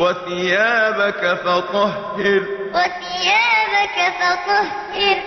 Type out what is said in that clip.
وَثِيَابَكَ فَطَهِّرْ. وَثِيَابَكَ فَطَهِّرْ.